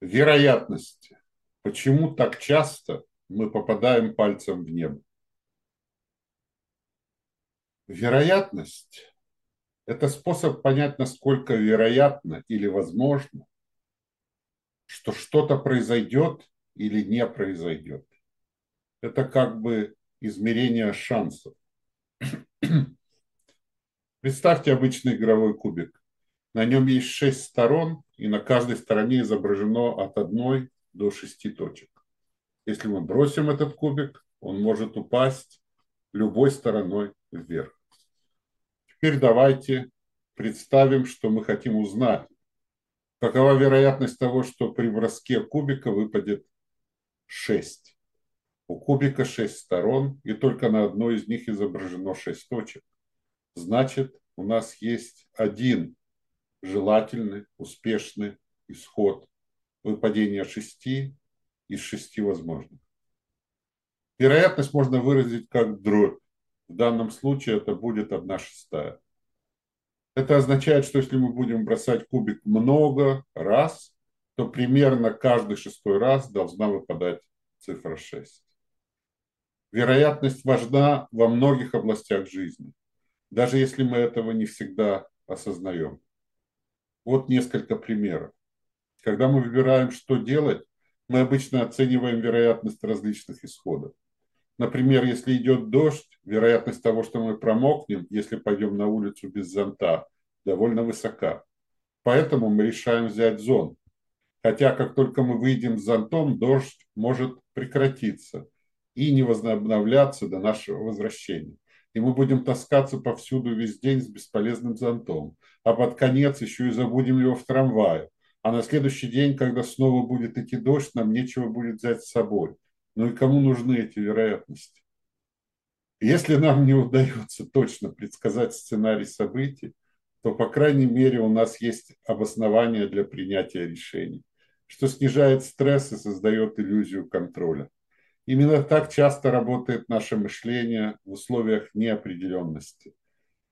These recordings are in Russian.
Вероятности. Почему так часто мы попадаем пальцем в небо? Вероятность – это способ понять, насколько вероятно или возможно, что что-то произойдет или не произойдет. Это как бы измерение шансов. Представьте обычный игровой кубик. На нем есть шесть сторон, и на каждой стороне изображено от одной до шести точек. Если мы бросим этот кубик, он может упасть любой стороной вверх. Теперь давайте представим, что мы хотим узнать, какова вероятность того, что при броске кубика выпадет 6. У кубика 6 сторон, и только на одной из них изображено 6 точек. Значит, у нас есть один желательный, успешный исход выпадения шести из шести возможных. Вероятность можно выразить как дробь. В данном случае это будет одна шестая. Это означает, что если мы будем бросать кубик много раз, то примерно каждый шестой раз должна выпадать цифра 6. Вероятность важна во многих областях жизни, даже если мы этого не всегда осознаем. Вот несколько примеров. Когда мы выбираем, что делать, мы обычно оцениваем вероятность различных исходов. Например, если идет дождь, вероятность того, что мы промокнем, если пойдем на улицу без зонта, довольно высока. Поэтому мы решаем взять зонт. Хотя как только мы выйдем с зонтом, дождь может прекратиться и не возобновляться до нашего возвращения и мы будем таскаться повсюду весь день с бесполезным зонтом, а под конец еще и забудем его в трамвае. А на следующий день, когда снова будет идти дождь, нам нечего будет взять с собой. Ну и кому нужны эти вероятности? Если нам не удается точно предсказать сценарий событий, то, по крайней мере, у нас есть обоснование для принятия решений, что снижает стресс и создает иллюзию контроля. Именно так часто работает наше мышление в условиях неопределенности.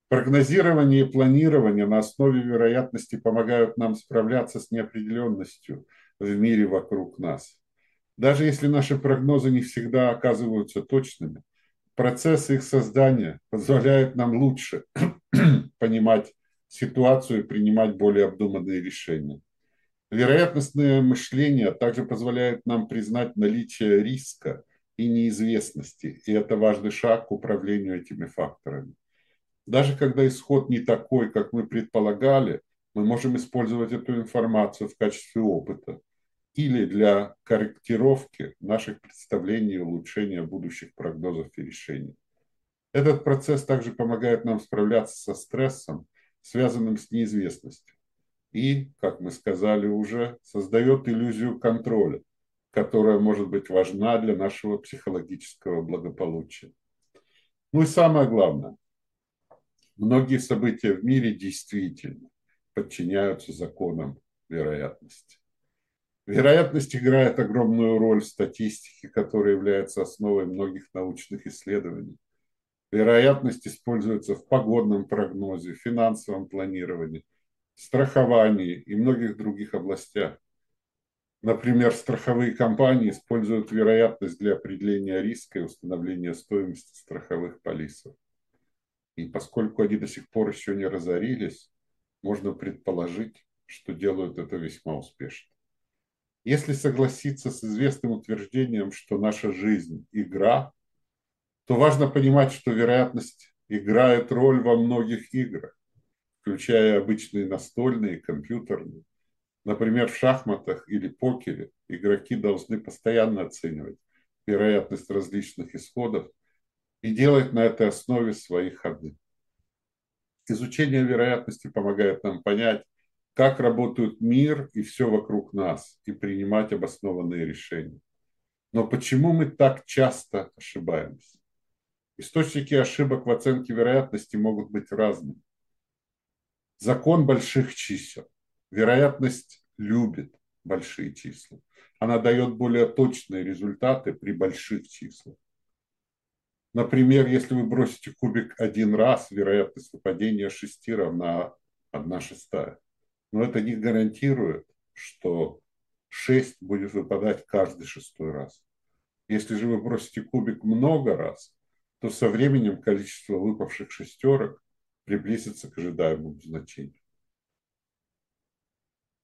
Прогнозирование и планирование на основе вероятности помогают нам справляться с неопределенностью в мире вокруг нас. Даже если наши прогнозы не всегда оказываются точными, процесс их создания позволяет нам лучше понимать ситуацию и принимать более обдуманные решения. Вероятностное мышление также позволяет нам признать наличие риска и неизвестности, и это важный шаг к управлению этими факторами. Даже когда исход не такой, как мы предполагали, мы можем использовать эту информацию в качестве опыта или для корректировки наших представлений и улучшения будущих прогнозов и решений. Этот процесс также помогает нам справляться со стрессом, связанным с неизвестностью и, как мы сказали уже, создает иллюзию контроля, которая может быть важна для нашего психологического благополучия. Ну и самое главное, многие события в мире действительно подчиняются законам вероятности. Вероятность играет огромную роль в статистике, которая является основой многих научных исследований. Вероятность используется в погодном прогнозе, финансовом планировании, страховании и многих других областях. Например, страховые компании используют вероятность для определения риска и установления стоимости страховых полисов. И поскольку они до сих пор еще не разорились, можно предположить, что делают это весьма успешно. Если согласиться с известным утверждением, что наша жизнь – игра, то важно понимать, что вероятность играет роль во многих играх включая обычные настольные, компьютерные. Например, в шахматах или покере игроки должны постоянно оценивать вероятность различных исходов и делать на этой основе свои ходы. Изучение вероятности помогает нам понять, как работают мир и все вокруг нас, и принимать обоснованные решения. Но почему мы так часто ошибаемся? Источники ошибок в оценке вероятности могут быть разными. Закон больших чисел. Вероятность любит большие числа. Она дает более точные результаты при больших числах. Например, если вы бросите кубик один раз, вероятность выпадения 6 равна 1 шестая. Но это не гарантирует, что 6 будет выпадать каждый шестой раз. Если же вы бросите кубик много раз, то со временем количество выпавших шестерок приблизится к ожидаемому значению.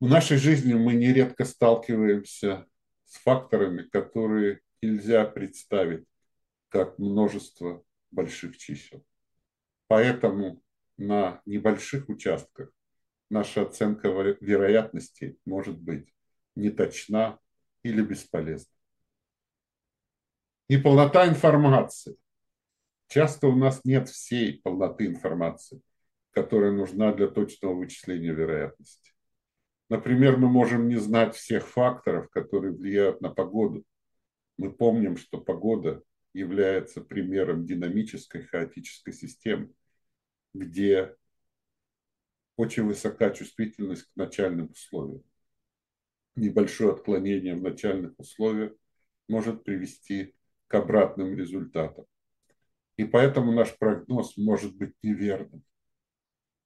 В нашей жизни мы нередко сталкиваемся с факторами, которые нельзя представить как множество больших чисел. Поэтому на небольших участках наша оценка вероятности может быть неточна или бесполезна. Неполнота информации. Часто у нас нет всей полноты информации, которая нужна для точного вычисления вероятности. Например, мы можем не знать всех факторов, которые влияют на погоду. Мы помним, что погода является примером динамической хаотической системы, где очень высока чувствительность к начальным условиям. Небольшое отклонение в начальных условиях может привести к обратным результатам. И поэтому наш прогноз может быть неверным.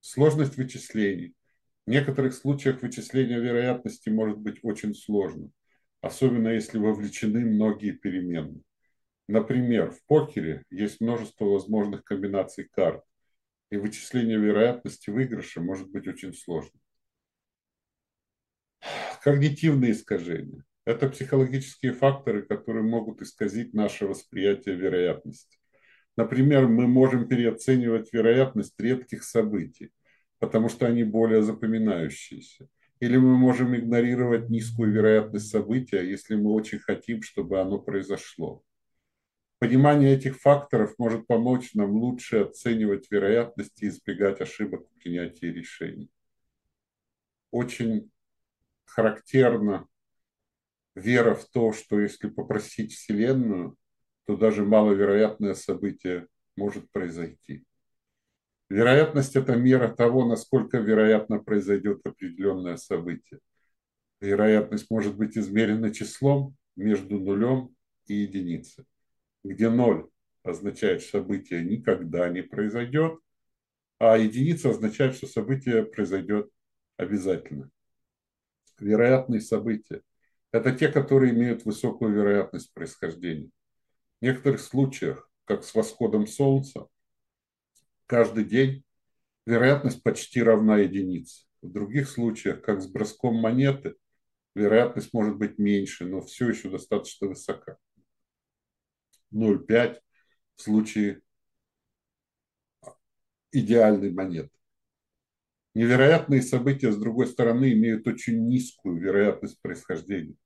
Сложность вычислений. В некоторых случаях вычисление вероятности может быть очень сложным, особенно если вовлечены многие переменные. Например, в покере есть множество возможных комбинаций карт, и вычисление вероятности выигрыша может быть очень сложным. Когнитивные искажения – это психологические факторы, которые могут исказить наше восприятие вероятности. Например, мы можем переоценивать вероятность редких событий, потому что они более запоминающиеся. Или мы можем игнорировать низкую вероятность события, если мы очень хотим, чтобы оно произошло. Понимание этих факторов может помочь нам лучше оценивать вероятности и избегать ошибок в принятии решений. Очень характерна вера в то, что если попросить Вселенную, то даже маловероятное событие может произойти. Вероятность – это мера того, насколько вероятно произойдет определенное событие. Вероятность может быть измерена числом между нулем и единицей где ноль означает, что событие никогда не произойдет, а единица означает, что событие произойдет обязательно. Вероятные события – это те, которые имеют высокую вероятность происхождения. Некоторых случаях, как с восходом Солнца, каждый день вероятность почти равна единице. В других случаях, как с броском монеты, вероятность может быть меньше, но все еще достаточно высока. 0,5 в случае идеальной монеты. Невероятные события, с другой стороны, имеют очень низкую вероятность происхождения.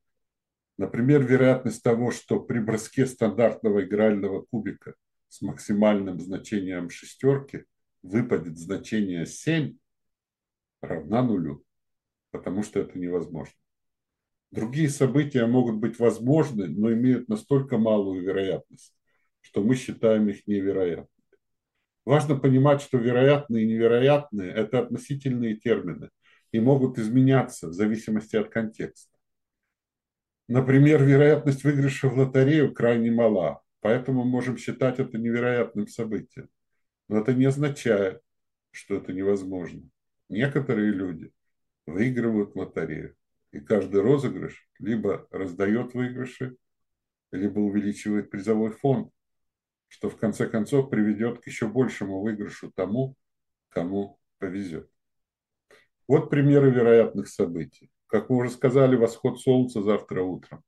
Например, вероятность того, что при броске стандартного игрального кубика с максимальным значением шестерки выпадет значение 7, равна нулю, потому что это невозможно. Другие события могут быть возможны, но имеют настолько малую вероятность, что мы считаем их невероятными. Важно понимать, что вероятные и невероятные – это относительные термины и могут изменяться в зависимости от контекста. Например, вероятность выигрыша в лотерею крайне мала, поэтому можем считать это невероятным событием. Но это не означает, что это невозможно. Некоторые люди выигрывают лотерею и каждый розыгрыш либо раздает выигрыши, либо увеличивает призовой фонд, что в конце концов приведет к еще большему выигрышу тому, кому повезет. Вот примеры вероятных событий. Как мы уже сказали, восход Солнца завтра утром.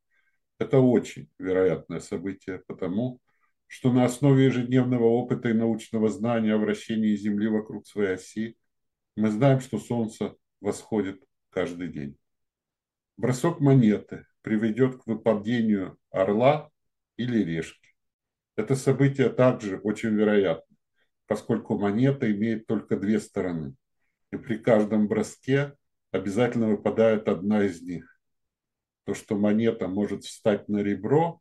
Это очень вероятное событие, потому что на основе ежедневного опыта и научного знания о вращении Земли вокруг своей оси мы знаем, что Солнце восходит каждый день. Бросок монеты приведет к выпадению орла или решки. Это событие также очень вероятно, поскольку монета имеет только две стороны. И при каждом броске обязательно выпадает одна из них. То, что монета может встать на ребро,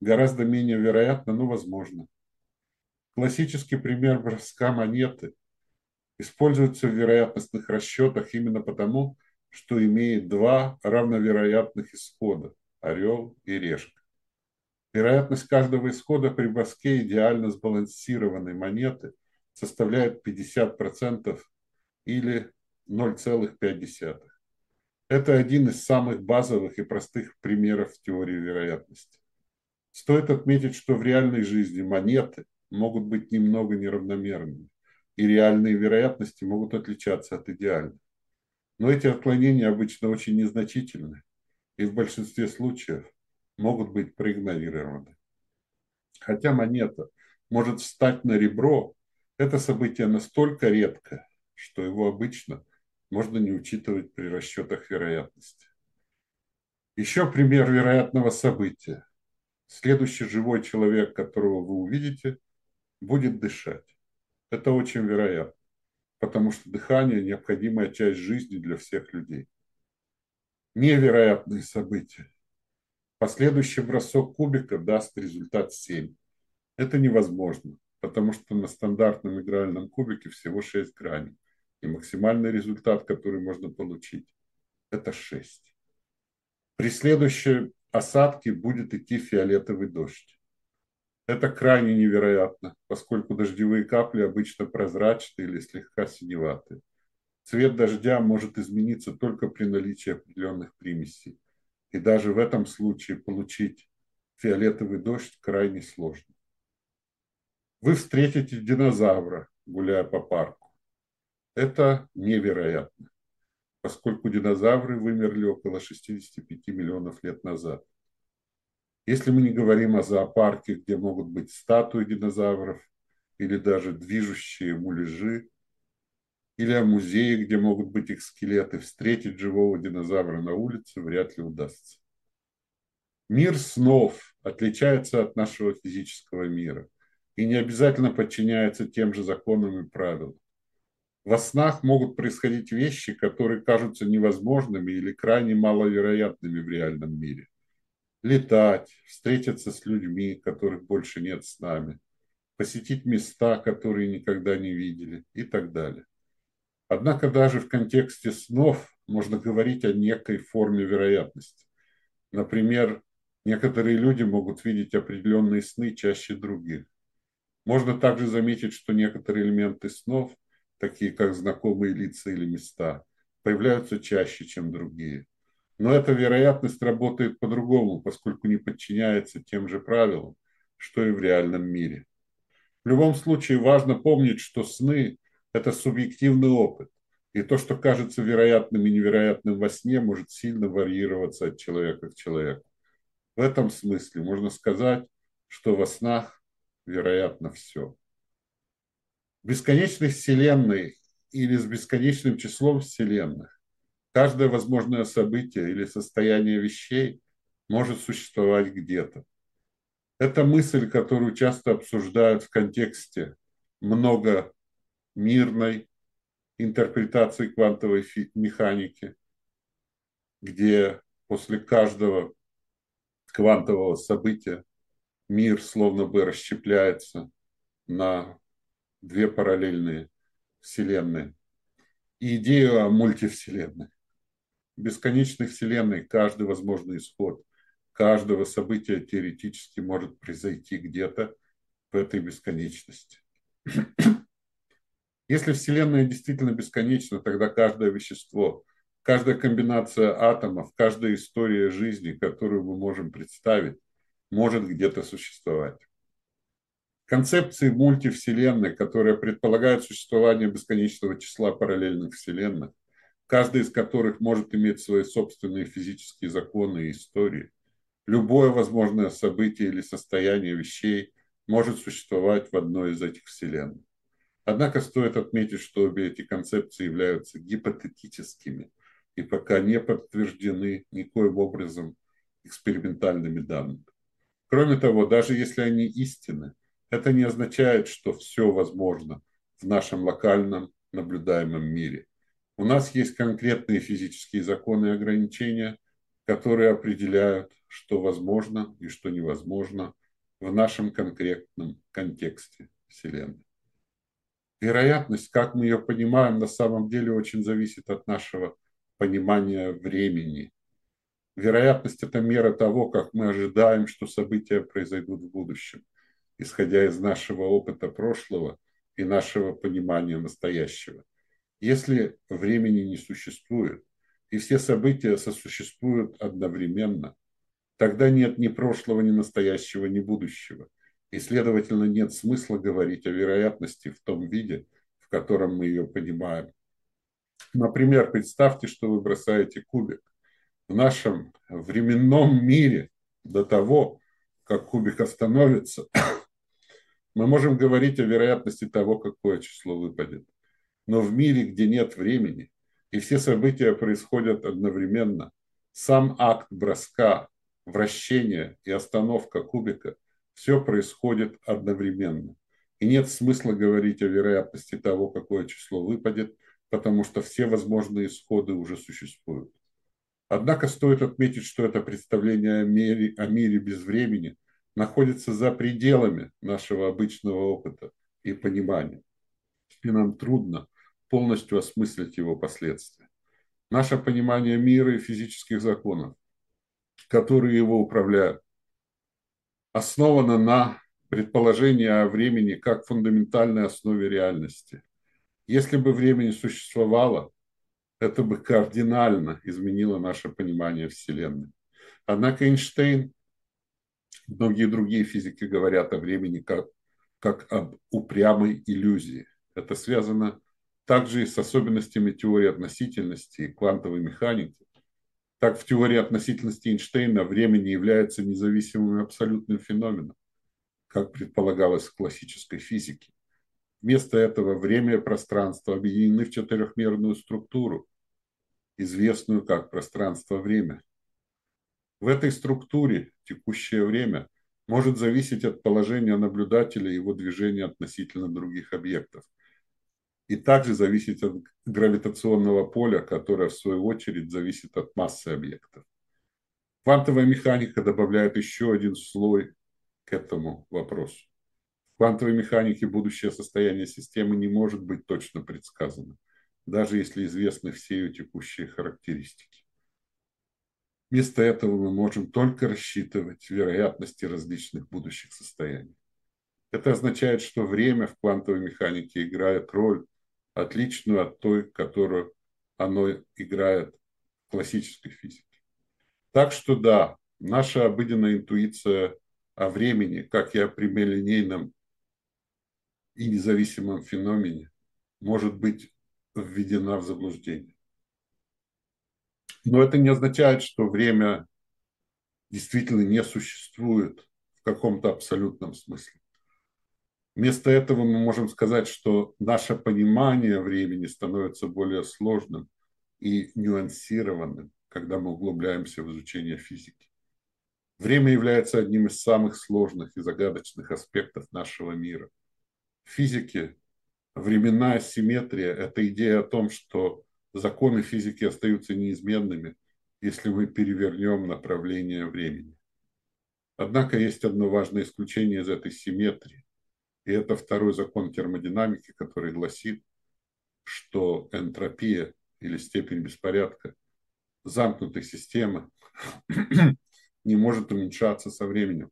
гораздо менее вероятно, но возможно. Классический пример броска монеты используется в вероятностных расчетах именно потому, что имеет два равновероятных исхода – орел и решка. Вероятность каждого исхода при броске идеально сбалансированной монеты составляет 50% или 0,5. Это один из самых базовых и простых примеров теории вероятности. Стоит отметить, что в реальной жизни монеты могут быть немного неравномерными, и реальные вероятности могут отличаться от идеальных. Но эти отклонения обычно очень незначительны и в большинстве случаев могут быть проигнорированы. Хотя монета может встать на ребро, это событие настолько редко, что его обычно можно не учитывать при расчетах вероятности. Еще пример вероятного события. Следующий живой человек, которого вы увидите, будет дышать. Это очень вероятно, потому что дыхание – необходимая часть жизни для всех людей. Невероятные события. Последующий бросок кубика даст результат 7. Это невозможно, потому что на стандартном игральном кубике всего 6 граней. И максимальный результат, который можно получить, это 6. При следующей осадке будет идти фиолетовый дождь. Это крайне невероятно, поскольку дождевые капли обычно прозрачные или слегка синеватые. Цвет дождя может измениться только при наличии определенных примесей. И даже в этом случае получить фиолетовый дождь крайне сложно. Вы встретите динозавра, гуляя по парку. Это невероятно, поскольку динозавры вымерли около 65 миллионов лет назад. Если мы не говорим о зоопарке, где могут быть статуи динозавров или даже движущие муляжи, или о музее, где могут быть их скелеты, встретить живого динозавра на улице вряд ли удастся. Мир снов отличается от нашего физического мира и не обязательно подчиняется тем же законам и правилам. Во снах могут происходить вещи, которые кажутся невозможными или крайне маловероятными в реальном мире. Летать, встретиться с людьми, которых больше нет с нами, посетить места, которые никогда не видели и так далее. Однако даже в контексте снов можно говорить о некой форме вероятности. Например, некоторые люди могут видеть определенные сны чаще других. Можно также заметить, что некоторые элементы снов такие как знакомые лица или места, появляются чаще, чем другие. Но эта вероятность работает по-другому, поскольку не подчиняется тем же правилам, что и в реальном мире. В любом случае важно помнить, что сны – это субъективный опыт, и то, что кажется вероятным и невероятным во сне, может сильно варьироваться от человека к человеку. В этом смысле можно сказать, что во снах вероятно все бесконечной Вселенной или с бесконечным числом Вселенных каждое возможное событие или состояние вещей может существовать где-то. Это мысль, которую часто обсуждают в контексте многомирной интерпретации квантовой механики, где после каждого квантового события мир словно бы расщепляется на две параллельные вселенные. И идею о мультивселенной. Бесконечной вселенной каждый возможный исход каждого события теоретически может произойти где-то в этой бесконечности. Если Вселенная действительно бесконечна, тогда каждое вещество, каждая комбинация атомов, каждая история жизни, которую мы можем представить, может где-то существовать концепции мультивселенной, которая предполагает существование бесконечного числа параллельных вселенных, каждая из которых может иметь свои собственные физические законы и истории. Любое возможное событие или состояние вещей может существовать в одной из этих вселенных. Однако стоит отметить, что обе эти концепции являются гипотетическими и пока не подтверждены никоим образом экспериментальными данными. Кроме того, даже если они истинны, это не означает, что все возможно в нашем локальном наблюдаемом мире. У нас есть конкретные физические законы и ограничения, которые определяют, что возможно и что невозможно в нашем конкретном контексте Вселенной. Вероятность, как мы ее понимаем, на самом деле очень зависит от нашего понимания времени. Вероятность – это мера того, как мы ожидаем, что события произойдут в будущем, исходя из нашего опыта прошлого и нашего понимания настоящего. Если времени не существует, и все события сосуществуют одновременно, тогда нет ни прошлого, ни настоящего, ни будущего. И, следовательно, нет смысла говорить о вероятности в том виде, в котором мы ее понимаем. Например, представьте, что вы бросаете кубик. В нашем временном мире до того, как кубик остановится, мы можем говорить о вероятности того, какое число выпадет. Но в мире, где нет времени, и все события происходят одновременно, сам акт броска, вращения и остановка кубика – все происходит одновременно. И нет смысла говорить о вероятности того, какое число выпадет, потому что все возможные исходы уже существуют. Однако стоит отметить, что это представление о мире, о мире без времени находится за пределами нашего обычного опыта и понимания. И нам трудно полностью осмыслить его последствия. Наше понимание мира и физических законов, которые его управляют, основано на предположении о времени как фундаментальной основе реальности. Если бы время не существовало, это бы кардинально изменило наше понимание Вселенной. Однако Эйнштейн, многие другие физики говорят о времени как, как об упрямой иллюзии. Это связано также и с особенностями теории относительности и квантовой механики. Так в теории относительности Эйнштейна время не является независимым абсолютным феноменом, как предполагалось в классической физике. Вместо этого время и пространство объединены в четырехмерную структуру, известную как пространство-время. В этой структуре текущее время может зависеть от положения наблюдателя и его движения относительно других объектов – и также зависеть от гравитационного поля, которое в свою очередь зависит от массы объектов. Квантовая механика добавляет еще один слой к этому вопросу. В квантовой механике будущее состояние системы не может быть точно предсказано, даже если известны все ее текущие характеристики. Вместо этого мы можем только рассчитывать вероятности различных будущих состояний. Это означает, что время в квантовой механике играет роль отличную от той, которую оно играет в классической физике. Так что да, наша обыденная интуиция о времени, как и о прямолинейном и независимом феномене, может быть введена в заблуждение. Но это не означает, что время действительно не существует в каком-то абсолютном смысле. Вместо этого мы можем сказать, что наше понимание времени становится более сложным и нюансированным, когда мы углубляемся в изучение физики. Время является одним из самых сложных и загадочных аспектов нашего мира. В физике временная симметрия – это идея о том, что законы физики остаются неизменными, если мы перевернем направление времени. Однако есть одно важное исключение из этой симметрии. И это второй закон термодинамики, который гласит, что энтропия или степень беспорядка замкнутой системы не может уменьшаться со временем.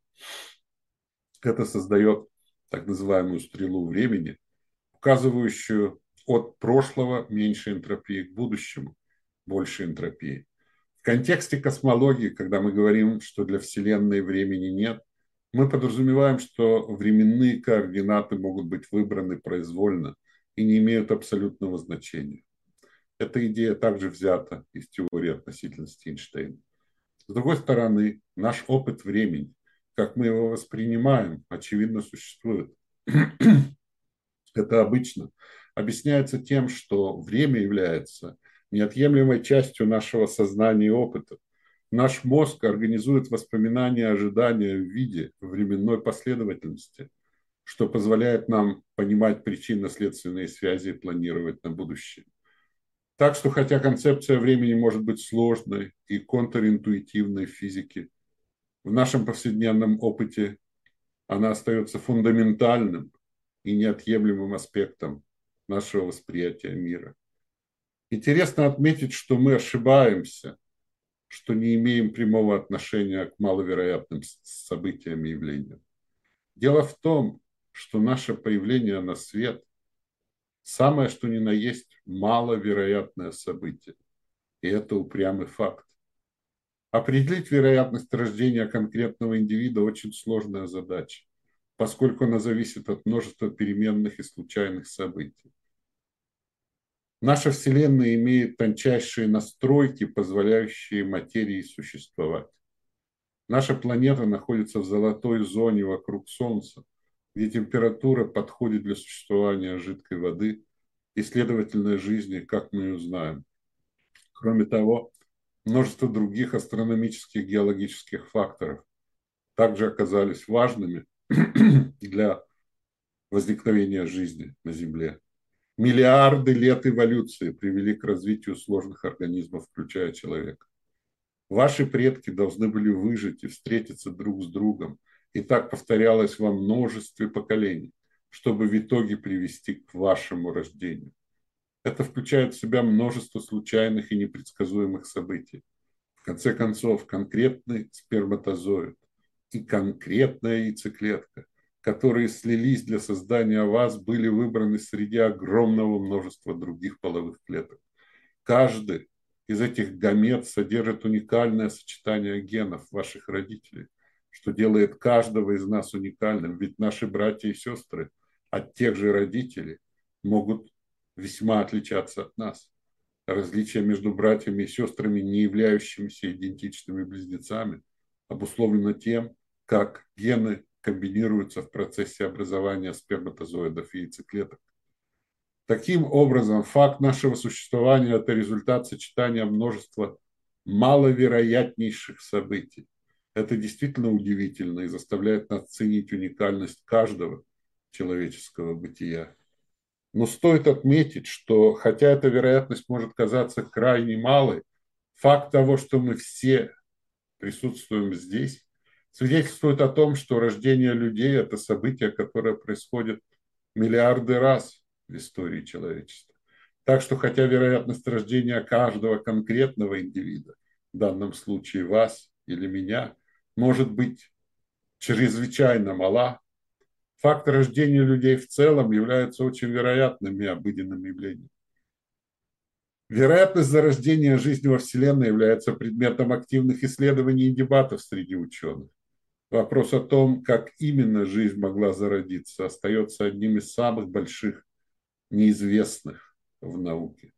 Это создает так называемую стрелу времени, указывающую от прошлого меньше энтропии к будущему больше энтропии. В контексте космологии, когда мы говорим, что для Вселенной времени нет, мы подразумеваем, что временные координаты могут быть выбраны произвольно и не имеют абсолютного значения. Эта идея также взята из теории относительности Эйнштейна. С другой стороны, наш опыт времени, как мы его воспринимаем, очевидно существует. Это обычно объясняется тем, что время является неотъемлемой частью нашего сознания и опыта, Наш мозг организует воспоминания и ожидания в виде временной последовательности, что позволяет нам понимать причинно-следственные связи и планировать на будущее. Так что хотя концепция времени может быть сложной и контринтуитивной в физике, в нашем повседневном опыте она остается фундаментальным и неотъемлемым аспектом нашего восприятия мира. Интересно отметить, что мы ошибаемся – что не имеем прямого отношения к маловероятным событиям и явлениям. Дело в том, что наше появление на свет – самое что ни на есть маловероятное событие. И это упрямый факт. Определить вероятность рождения конкретного индивида очень сложная задача, поскольку она зависит от множества переменных и случайных событий. Наша Вселенная имеет тончайшие настройки, позволяющие материи существовать. Наша планета находится в золотой зоне вокруг Солнца, где температура подходит для существования жидкой воды и, следовательно, жизни, как мы ее знаем. Кроме того, множество других астрономических геологических факторов также оказались важными для возникновения жизни на Земле. Миллиарды лет эволюции привели к развитию сложных организмов, включая человека. Ваши предки должны были выжить и встретиться друг с другом. И так повторялось во множестве поколений, чтобы в итоге привести к вашему рождению. Это включает в себя множество случайных и непредсказуемых событий. В конце концов, конкретный сперматозоид и конкретная яйцеклетка которые слились для создания вас, были выбраны среди огромного множества других половых клеток. Каждый из этих гамет содержит уникальное сочетание генов ваших родителей, что делает каждого из нас уникальным, ведь наши братья и сестры от тех же родителей могут весьма отличаться от нас. Различия между братьями и сестрами, не являющимися идентичными близнецами, обусловлено тем, как гены комбинируются в процессе образования сперматозоидов и яйцеклеток. Таким образом, факт нашего существования – это результат сочетания множества маловероятнейших событий. Это действительно удивительно и заставляет нас ценить уникальность каждого человеческого бытия. Но стоит отметить, что хотя эта вероятность может казаться крайне малой, факт того, что мы все присутствуем здесь, свидетельствует о том, что рождение людей – это событие, которое происходит миллиарды раз в истории человечества. Так что хотя вероятность рождения каждого конкретного индивида, в данном случае вас или меня, может быть чрезвычайно мала, факт рождения людей в целом является очень вероятным и обыденным явлением. Вероятность зарождения жизни во Вселенной является предметом активных исследований и дебатов среди ученых. Вопрос о том, как именно жизнь могла зародиться, остается одним из самых больших неизвестных в науке.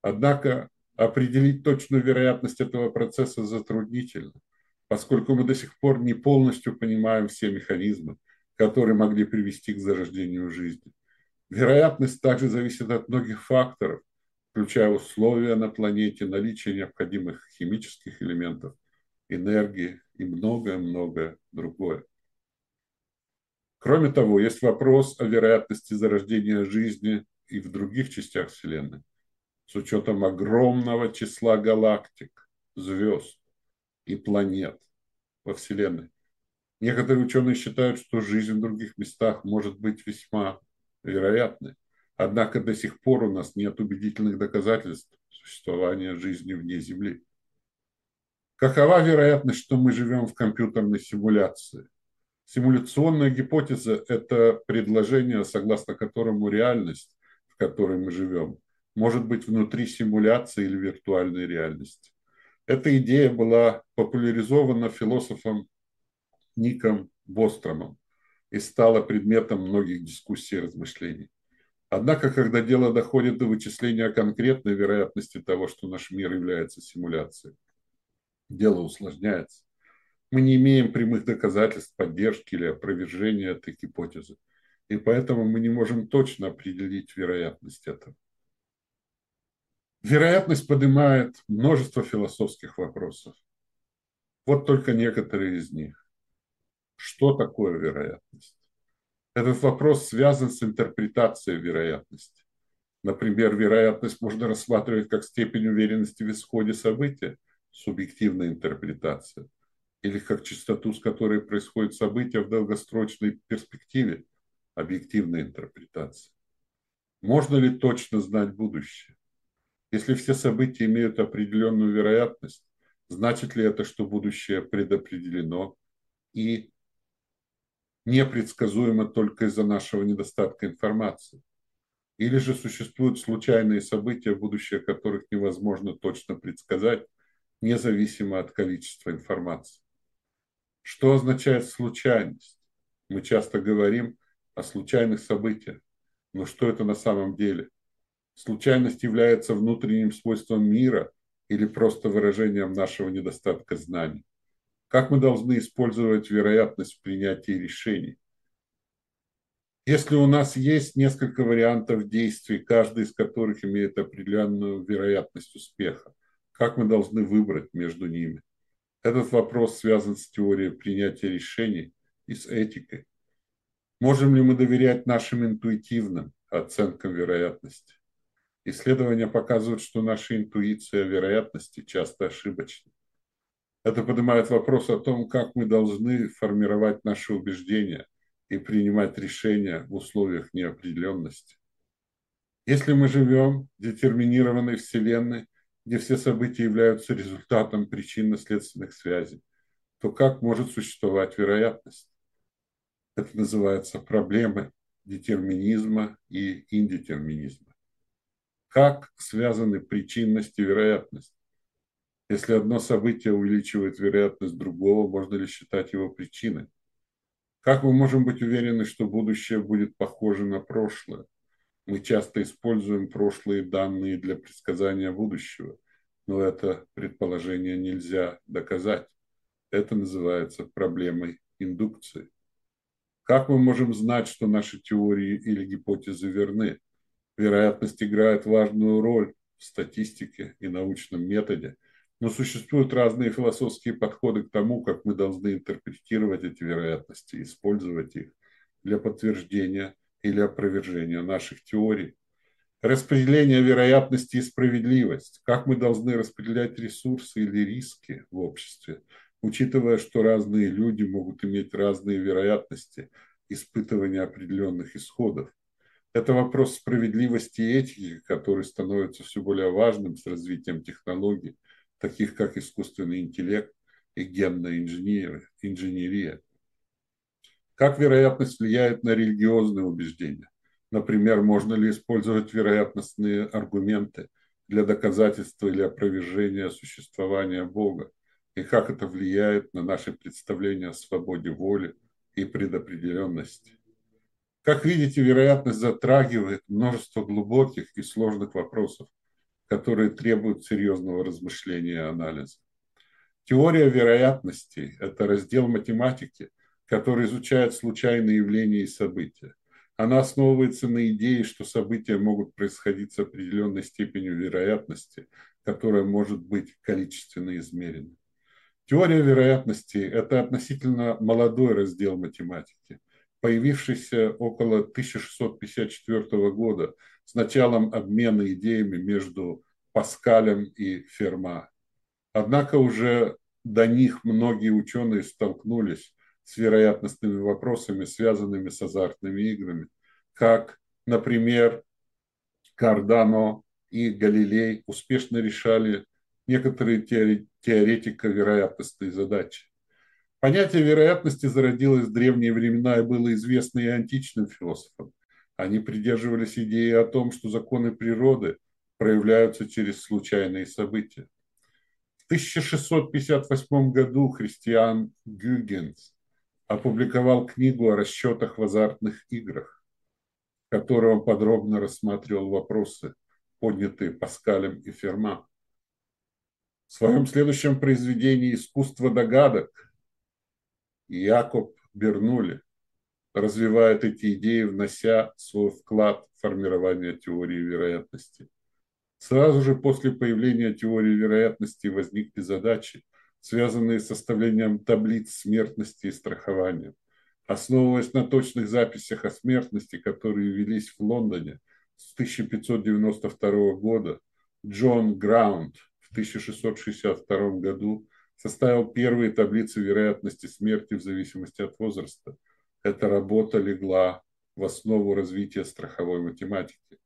Однако определить точную вероятность этого процесса затруднительно, поскольку мы до сих пор не полностью понимаем все механизмы, которые могли привести к зарождению жизни. Вероятность также зависит от многих факторов, включая условия на планете, наличие необходимых химических элементов, энергии и многое-многое другое. Кроме того, есть вопрос о вероятности зарождения жизни и в других частях Вселенной, с учетом огромного числа галактик, звезд и планет во Вселенной. Некоторые ученые считают, что жизнь в других местах может быть весьма вероятной. Однако до сих пор у нас нет убедительных доказательств существования жизни вне Земли. Какова вероятность, что мы живем в компьютерной симуляции? Симуляционная гипотеза – это предложение, согласно которому реальность, в которой мы живем, может быть внутри симуляции или виртуальной реальности. Эта идея была популяризована философом Ником Бостромом и стала предметом многих дискуссий и размышлений. Однако, когда дело доходит до вычисления конкретной вероятности того, что наш мир является симуляцией, дело усложняется. Мы не имеем прямых доказательств поддержки или опровержения этой гипотезы. И поэтому мы не можем точно определить вероятность этого. Вероятность поднимает множество философских вопросов. Вот только некоторые из них. Что такое вероятность? Этот вопрос связан с интерпретацией вероятности. Например, вероятность можно рассматривать как степень уверенности в исходе события – субъективная интерпретация, или как частоту, с которой происходит событие в долгосрочной перспективе, объективная интерпретация. Можно ли точно знать будущее? Если все события имеют определенную вероятность, Значит ли это, что будущее предопределено и непредсказуемо только из-за нашего недостатка информации? Или же существуют случайные события, будущее которых невозможно точно предсказать, независимо от количества информации? Что означает случайность? Мы часто говорим о случайных событиях, но что это на самом деле? Случайность является внутренним свойством мира или просто выражением нашего недостатка знаний? Как мы должны использовать вероятность в принятии решений? Если у нас есть несколько вариантов действий, каждый из которых имеет определенную вероятность успеха, как мы должны выбрать между ними? Этот вопрос связан с теорией принятия решений и с этикой. Можем ли мы доверять нашим интуитивным оценкам вероятности? Исследования показывают, что наша интуиция вероятности часто ошибочна. Это поднимает вопрос о том, как мы должны формировать наши убеждения и принимать решения в условиях неопределенности. Если мы живем в детерминированной Вселенной, где все события являются результатом причинно-следственных связей, то как может существовать вероятность? Это называется проблемой детерминизма и индетерминизма. Как связаны причинность и вероятность? Если одно событие увеличивает вероятность другого, можно ли считать его причиной? Как мы можем быть уверены, что будущее будет похоже на прошлое? Мы часто используем прошлые данные для предсказания будущего, но это предположение нельзя доказать. Это называется проблемой индукции. Как мы можем знать, что наши теории или гипотезы верны? Вероятность играет важную роль в статистике и научном методе, но существуют разные философские подходы к тому, как мы должны интерпретировать эти вероятности, использовать их для подтверждения или опровержения наших теорий. Распределение вероятности и справедливость. Как мы должны распределять ресурсы или риски в обществе, учитывая, что разные люди могут иметь разные вероятности испытывания определенных исходов. Это вопрос справедливости и этики, который становится все более важным с развитием технологий, таких как искусственный интеллект и генная инженерия. Как вероятность влияет на религиозные убеждения? Например, можно ли использовать вероятностные аргументы для доказательства или опровержения существования Бога? И как это влияет на наши представления о свободе воли и предопределенности? Как видите, вероятность затрагивает множество глубоких и сложных вопросов, которые требуют серьезного размышления и анализа. Теория вероятностей – это раздел математики – который изучает случайные явления и события. Она основывается на идее, что события могут происходить с определенной степенью вероятности, которая может быть количественно измерена. Теория вероятности – это относительно молодой раздел математики, появившийся около 1654 года с началом обмена идеями между Паскалем и Ферма. Однако уже до них многие ученые столкнулись с вероятностными вопросами, связанными с азартными играми, как, например, Кардано и Галилей успешно решали некоторые теоретико-вероятностные задачи. Понятие вероятности зародилось в древние времена и было известно и античным философам. Они придерживались идеи о том, что законы природы проявляются через случайные события. В 1658 году христиан Гюгенс опубликовал книгу о расчетах в азартных играх, в которой он подробно рассматривал вопросы, поднятые Паскалем и Ферма. В своем следующем произведении «Искусство догадок» Якоб Бернули развивает эти идеи, внося свой вклад в формирование теории вероятности. Сразу же после появления теории вероятности возникли задачи, связанные с составлением таблиц смертности и страхования. Основываясь на точных записях о смертности, которые велись в Лондоне с 1592 года, Джон Граунд в 1662 году составил первые таблицы вероятности смерти в зависимости от возраста. Эта работа легла в основу развития страховой математики.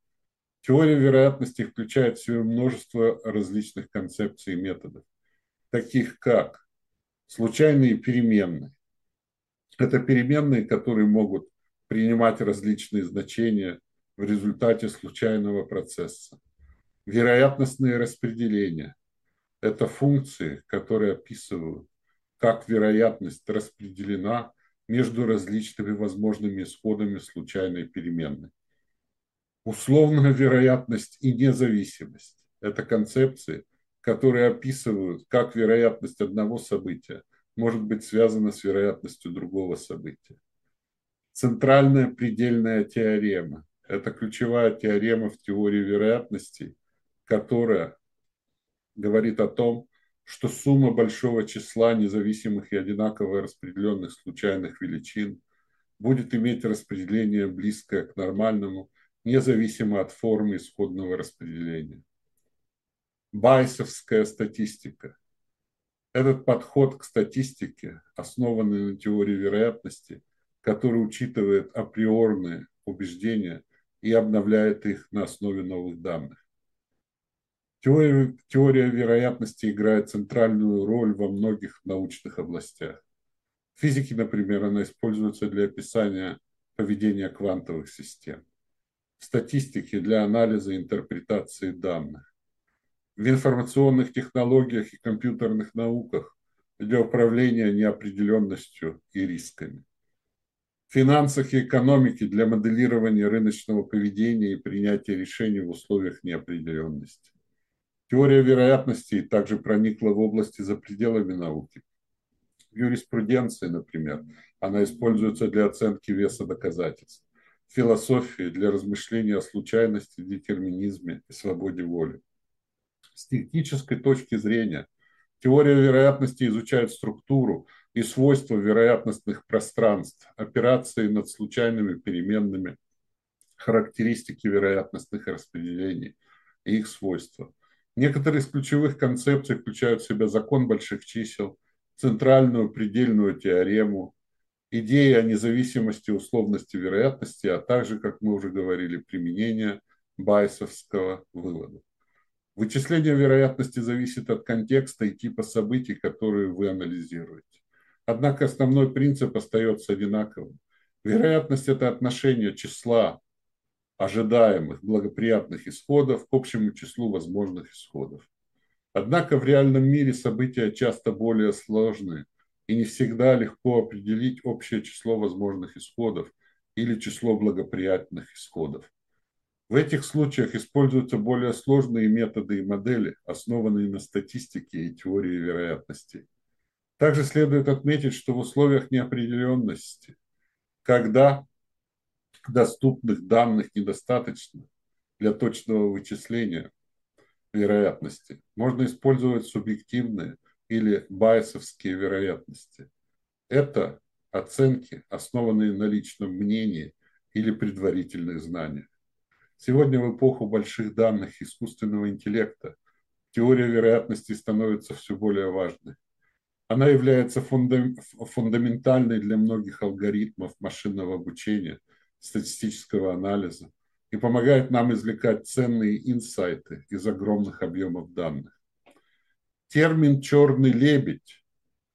Теория вероятности включает в себя множество различных концепций и методов. Таких как случайные переменные. Это переменные, которые могут принимать различные значения в результате случайного процесса. Вероятностные распределения – это функции, которые описывают, как вероятность распределена между различными возможными исходами случайной переменной. Условная вероятность и независимость – это концепции, которые описывают, как вероятность одного события может быть связана с вероятностью другого события. Центральная предельная теорема – это ключевая теорема в теории вероятностей, которая говорит о том, что сумма большого числа независимых и одинаково распределенных случайных величин будет иметь распределение близкое к нормальному, независимо от формы исходного распределения. Байсовская статистика. Этот подход к статистике, основанный на теории вероятности, который учитывает априорные убеждения и обновляет их на основе новых данных. Теория, теория вероятности играет центральную роль во многих научных областях. В физике, например, она используется для описания поведения квантовых систем. В статистике для анализа и интерпретации данных. В информационных технологиях и компьютерных науках для управления неопределенностью и рисками. В финансах и экономике для моделирования рыночного поведения и принятия решений в условиях неопределенности. Теория вероятностей также проникла в области за пределами науки. В юриспруденции, например, она используется для оценки веса доказательств. Философии для размышления о случайности, детерминизме и свободе воли. С технической точки зрения теория вероятности изучает структуру и свойства вероятностных пространств, операции над случайными переменными, характеристики вероятностных распределений и их свойства – Некоторые из ключевых концепций включают в себя закон больших чисел, центральную предельную теорему, идеи о независимости условности вероятности, а также, как мы уже говорили, применение байсовского вывода. Вычисление вероятности зависит от контекста и типа событий, которые вы анализируете. Однако основной принцип остается одинаковым. Вероятность – это отношение числа ожидаемых благоприятных исходов к общему числу возможных исходов. Однако в реальном мире события часто более сложные, и не всегда легко определить общее число возможных исходов или число благоприятных исходов. В этих случаях используются более сложные методы и модели, основанные на статистике и теории вероятности. Также следует отметить, что в условиях неопределенности, когда доступных данных недостаточно для точного вычисления вероятности. Можно использовать субъективные или байесовские вероятности. Это оценки, основанные на личном мнении или предварительных знаниях. Сегодня в эпоху больших данных искусственного интеллекта теория вероятности становится все более важной. Она является фундаментальной для многих алгоритмов машинного обучения – статистического анализа и помогает нам извлекать ценные инсайты из огромных объемов данных. Термин «черный лебедь»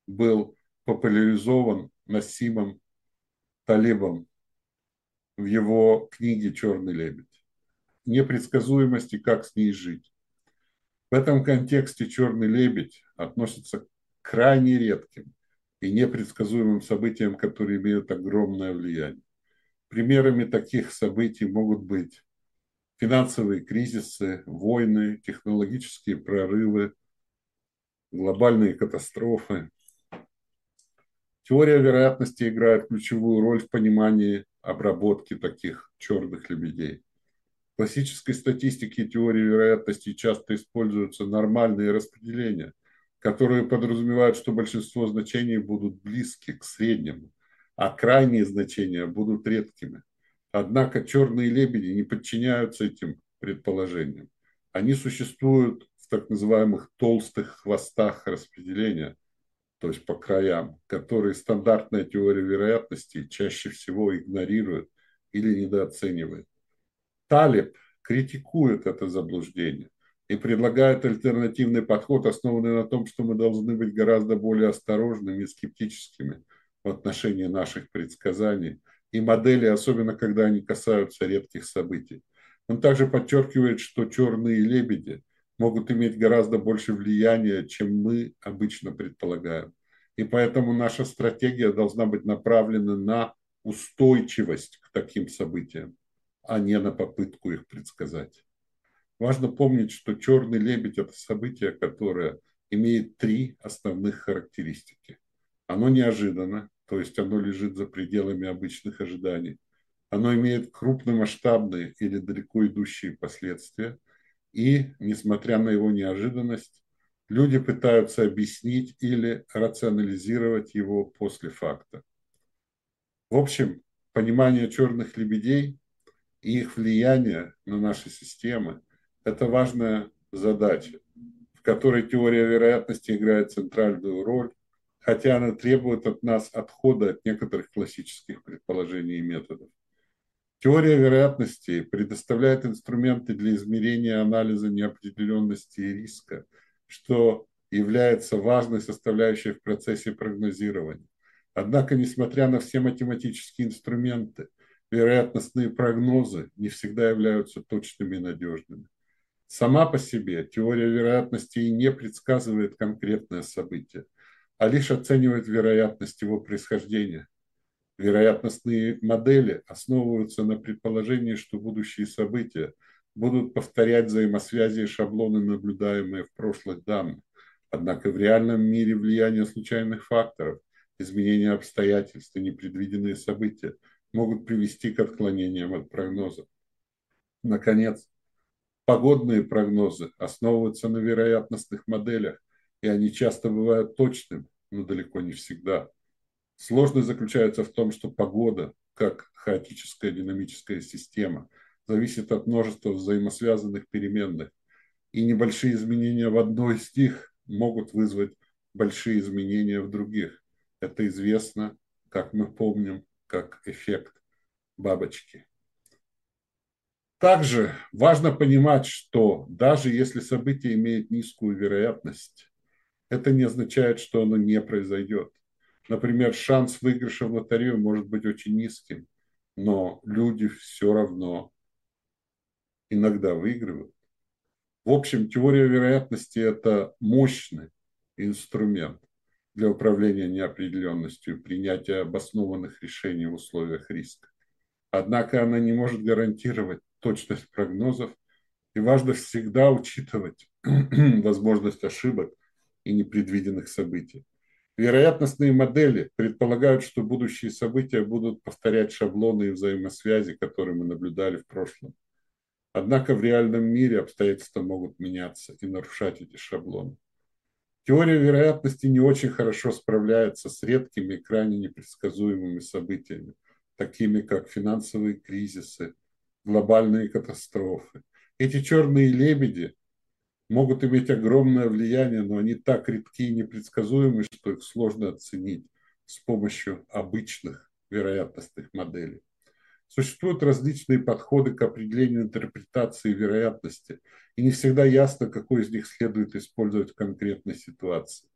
был популяризован Насимом Талибом в его книге «Черный лебедь». Непредсказуемость и как с ней жить. В этом контексте «Черный лебедь» относится к крайне редким и непредсказуемым событиям, которые имеют огромное влияние. Примерами таких событий могут быть финансовые кризисы, войны, технологические прорывы, глобальные катастрофы. Теория вероятности играет ключевую роль в понимании обработки таких черных лебедей. Классической статистике теории вероятности часто используются нормальные распределения, которые подразумевают, что большинство значений будут близки к среднему а крайние значения будут редкими. Однако черные лебеди не подчиняются этим предположениям. Они существуют в так называемых толстых хвостах распределения, то есть по краям, которые стандартная теория вероятности чаще всего игнорирует или недооценивает. Талиб критикует это заблуждение и предлагают альтернативный подход, основанный на том, что мы должны быть гораздо более осторожными и скептическими в отношении наших предсказаний и моделей, особенно когда они касаются редких событий. Он также подчеркивает, что черные лебеди могут иметь гораздо больше влияния, чем мы обычно предполагаем. И поэтому наша стратегия должна быть направлена на устойчивость к таким событиям, а не на попытку их предсказать. Важно помнить, что черный лебедь – это событие, которое имеет три основных характеристики. Оно неожиданно, то есть оно лежит за пределами обычных ожиданий. Оно имеет крупномасштабные или далеко идущие последствия. И, несмотря на его неожиданность, люди пытаются объяснить или рационализировать его после факта. В общем, понимание черных лебедей их влияние на наши системы – это важная задача, в которой теория вероятности играет центральную роль, хотя она требует от нас отхода от некоторых классических предположений и методов. Теория вероятности предоставляет инструменты для измерения анализа неопределенности и риска, что является важной составляющей в процессе прогнозирования. Однако, несмотря на все математические инструменты, вероятностные прогнозы не всегда являются точными и надежными. Сама по себе теория вероятности не предсказывает конкретное событие, а лишь оценивает вероятность его происхождения. Вероятностные модели основываются на предположении, что будущие события будут повторять взаимосвязи и шаблоны, наблюдаемые в прошлых данных. Однако в реальном мире влияние случайных факторов, изменения обстоятельств и непредвиденные события могут привести к отклонениям от прогноза. Наконец, Погодные прогнозы основываются на вероятностных моделях, и они часто бывают точными, но далеко не всегда. Сложность заключается в том, что погода, как хаотическая динамическая система, зависит от множества взаимосвязанных переменных, и небольшие изменения в одной из них могут вызвать большие изменения в других. Это известно, как мы помним, как эффект бабочки. Также важно понимать, что даже если событие имеет низкую вероятность, это не означает, что оно не произойдет. Например, шанс выигрыша в лотерею может быть очень низким, но люди все равно иногда выигрывают. В общем, теория вероятности – это мощный инструмент для управления неопределенностью принятия обоснованных решений в условиях риска. Однако она не может гарантировать точность прогнозов, и важно всегда учитывать возможность ошибок и непредвиденных событий. Вероятностные модели предполагают, что будущие события будут повторять шаблоны и взаимосвязи, которые мы наблюдали в прошлом. Однако в реальном мире обстоятельства могут меняться и нарушать эти шаблоны. Теория вероятности не очень хорошо справляется с редкими крайне непредсказуемыми событиями, такими как финансовые кризисы, глобальные катастрофы. Эти черные лебеди могут иметь огромное влияние, но они так редки и непредсказуемы, что их сложно оценить с помощью обычных вероятностных моделей. Существуют различные подходы к определению интерпретации вероятности, и не всегда ясно, какой из них следует использовать в конкретной ситуации.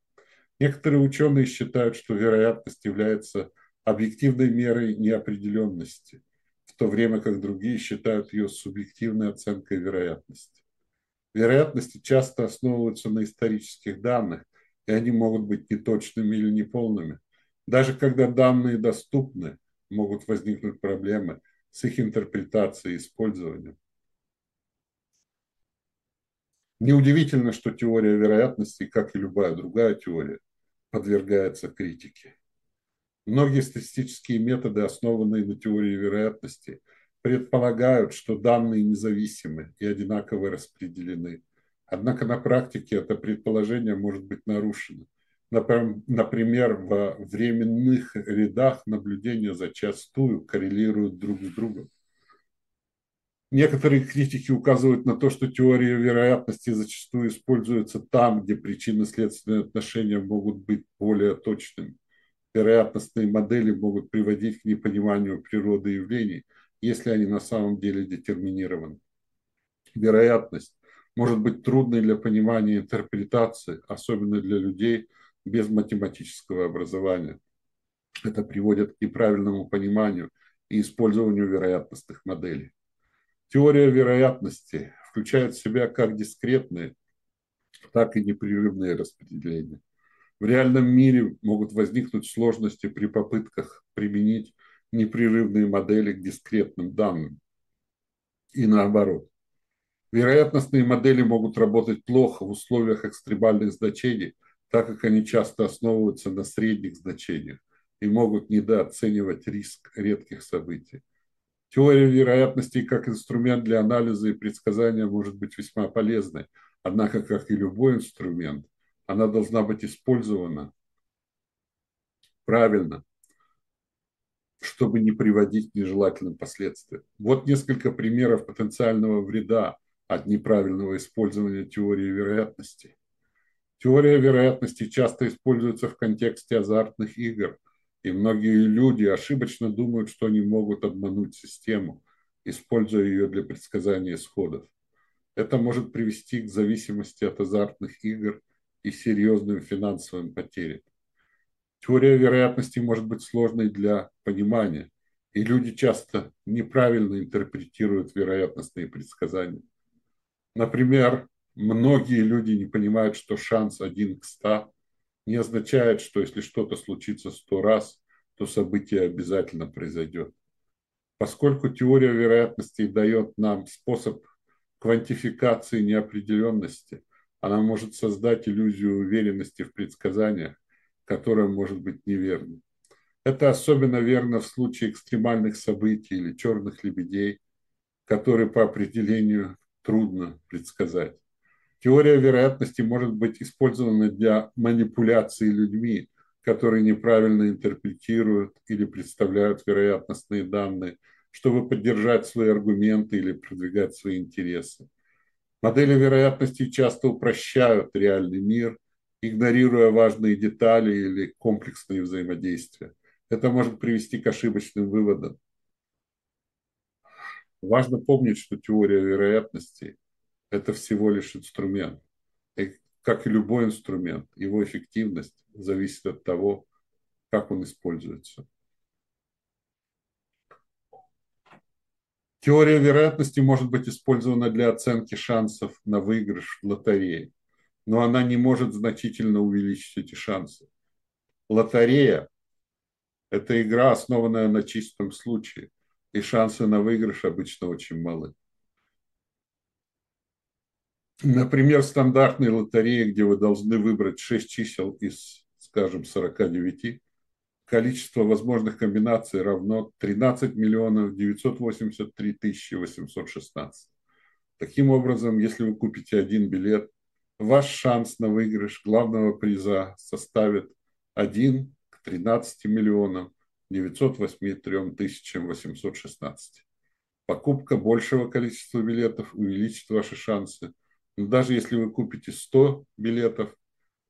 Некоторые ученые считают, что вероятность является объективной мерой неопределенности – в то время как другие считают ее субъективной оценкой вероятности. Вероятности часто основываются на исторических данных, и они могут быть неточными или неполными. Даже когда данные доступны, могут возникнуть проблемы с их интерпретацией и использованием. Неудивительно, что теория вероятности, как и любая другая теория, подвергается критике. Многие статистические методы, основанные на теории вероятности, предполагают, что данные независимы и одинаково распределены. Однако на практике это предположение может быть нарушено. Например, во временных рядах наблюдения зачастую коррелируют друг с другом. Некоторые критики указывают на то, что теория вероятности зачастую используется там, где причинно-следственные отношения могут быть более точными вероятностные модели могут приводить к непониманию природы явлений, если они на самом деле детерминированы. Вероятность может быть трудной для понимания интерпретации, особенно для людей без математического образования. Это приводит к неправильному пониманию и использованию вероятностных моделей. Теория вероятности включает в себя как дискретные, так и непрерывные распределения. В реальном мире могут возникнуть сложности при попытках применить непрерывные модели к дискретным данным. И наоборот. Вероятностные модели могут работать плохо в условиях экстремальных значений, так как они часто основываются на средних значениях и могут недооценивать риск редких событий. Теория вероятностей как инструмент для анализа и предсказания может быть весьма полезной, однако, как и любой инструмент, она должна быть использована правильно, чтобы не приводить к нежелательным последствиям. Вот несколько примеров потенциального вреда от неправильного использования теории вероятности. Теория вероятности часто используется в контексте азартных игр, и многие люди ошибочно думают, что они могут обмануть систему, используя ее для предсказания исходов. Это может привести к зависимости от азартных игр и серьезным финансовым потерям. Теория вероятности может быть сложной для понимания, и люди часто неправильно интерпретируют вероятностные предсказания. Например, многие люди не понимают, что шанс один к ста не означает, что если что-то случится сто раз, то событие обязательно произойдет. Поскольку теория вероятностей дает нам способ квантификации неопределенности, она может создать иллюзию уверенности в предсказаниях, которое может быть неверным. Это особенно верно в случае экстремальных событий или черных лебедей, которые по определению трудно предсказать. Теория вероятности может быть использована для манипуляции людьми, которые неправильно интерпретируют или представляют вероятностные данные, чтобы поддержать свои аргументы или продвигать свои интересы. Модели вероятности часто упрощают реальный мир игнорируя важные детали или комплексные взаимодействия. Это может привести к ошибочным выводам. Важно помнить, что теория вероятности – это всего лишь инструмент. И как и любой инструмент, его эффективность зависит от того, как он используется. Теория вероятности может быть использована для оценки шансов на выигрыш в лотерее но она не может значительно увеличить эти шансы. Лотерея – это игра, основанная на чистом случае, и шансы на выигрыш обычно очень малы. Например, стандартной лотереи, где вы должны выбрать 6 чисел из, скажем, 49, количество возможных комбинаций равно 13 миллионов 983 тысячи 816. Таким образом, если вы купите один билет – ваш шанс на выигрыш главного приза составит 1 к 13 миллионам 983 тысячам 816. Покупка большего количества билетов увеличит ваши шансы. Даже если вы купите 100 билетов,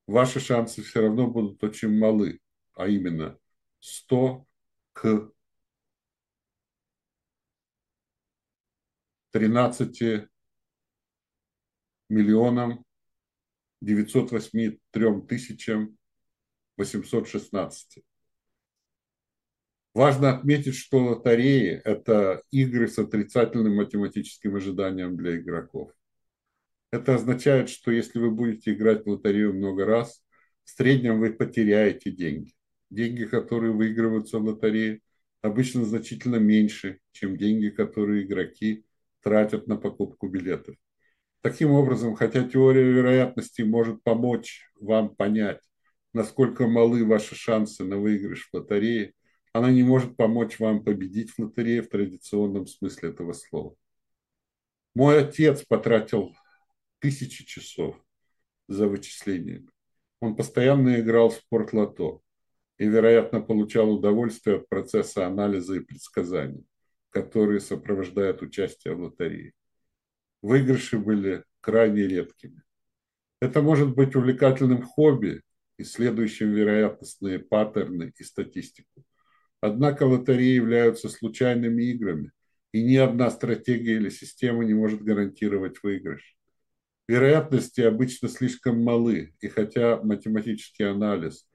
ваши шансы все равно будут очень малы, а именно 100 к 13 миллионам 983 тысячам 816. Важно отметить, что лотереи – это игры с отрицательным математическим ожиданием для игроков. Это означает, что если вы будете играть в лотерею много раз, в среднем вы потеряете деньги. Деньги, которые выигрываются в лотерее, обычно значительно меньше, чем деньги, которые игроки тратят на покупку билетов. Таким образом, хотя теория вероятности может помочь вам понять, насколько малы ваши шансы на выигрыш в лотерее, она не может помочь вам победить в лотерее в традиционном смысле этого слова. Мой отец потратил тысячи часов за вычисление. Он постоянно играл в спортлото и, вероятно, получал удовольствие от процесса анализа и предсказаний, которые сопровождают участие в лотерее выигрыши были крайне редкими. Это может быть увлекательным хобби, исследующим вероятностные паттерны и статистику. Однако лотереи являются случайными играми, и ни одна стратегия или система не может гарантировать выигрыш. Вероятности обычно слишком малы, и хотя математический анализ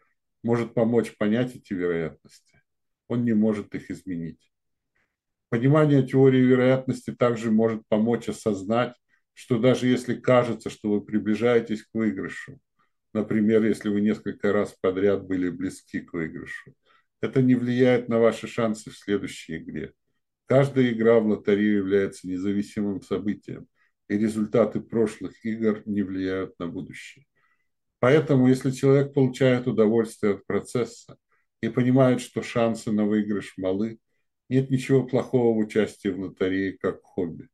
может помочь понять эти вероятности, он не может их изменить. Понимание теории вероятности также может помочь осознать, что даже если кажется, что вы приближаетесь к выигрышу, например, если вы несколько раз подряд были близки к выигрышу, это не влияет на ваши шансы в следующей игре. Каждая игра в лотерею является независимым событием, и результаты прошлых игр не влияют на будущее. Поэтому, если человек получает удовольствие от процесса и понимает, что шансы на выигрыш малы, нет ничего плохого в участии в лотерее как хобби.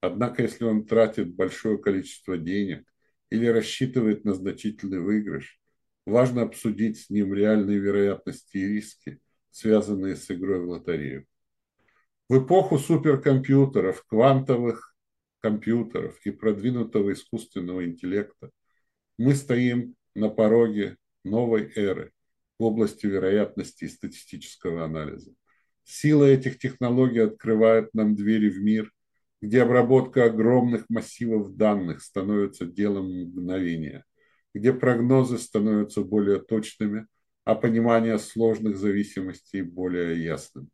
Однако, если он тратит большое количество денег или рассчитывает на значительный выигрыш, важно обсудить с ним реальные вероятности и риски, связанные с игрой в лотерею. В эпоху суперкомпьютеров, квантовых компьютеров и продвинутого искусственного интеллекта мы стоим на пороге новой эры в области вероятности и статистического анализа. Сила этих технологий открывает нам двери в мир, где обработка огромных массивов данных становится делом мгновения, где прогнозы становятся более точными, а понимание сложных зависимостей более ясным.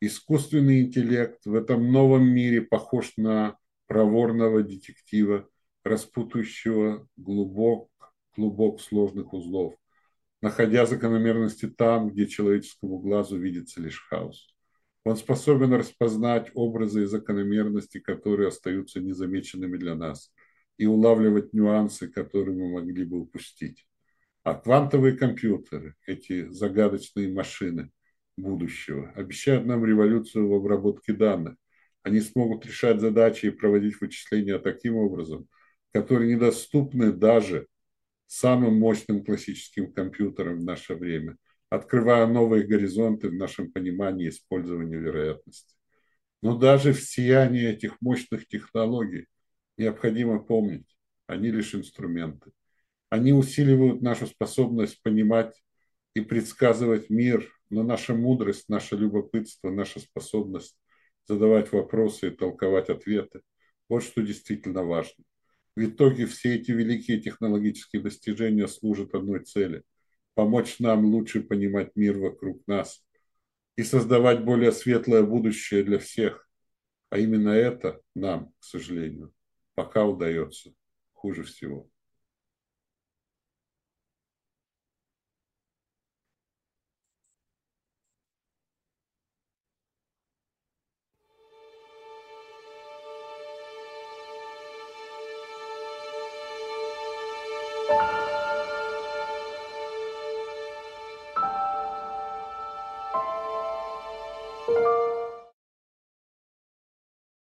Искусственный интеллект в этом новом мире похож на проворного детектива, распутывающего глубок, клубок сложных узлов, находя закономерности там, где человеческому глазу видится лишь хаос. Он способен распознать образы и закономерности, которые остаются незамеченными для нас, и улавливать нюансы, которые мы могли бы упустить. А квантовые компьютеры, эти загадочные машины будущего, обещают нам революцию в обработке данных. Они смогут решать задачи и проводить вычисления таким образом, которые недоступны даже самым мощным классическим компьютером в наше время, открывая новые горизонты в нашем понимании использования вероятности. Но даже в сиянии этих мощных технологий необходимо помнить, они лишь инструменты. Они усиливают нашу способность понимать и предсказывать мир, но наша мудрость, наше любопытство, наша способность задавать вопросы и толковать ответы – вот что действительно важно. В итоге все эти великие технологические достижения служат одной цели – помочь нам лучше понимать мир вокруг нас и создавать более светлое будущее для всех. А именно это нам, к сожалению, пока удается хуже всего.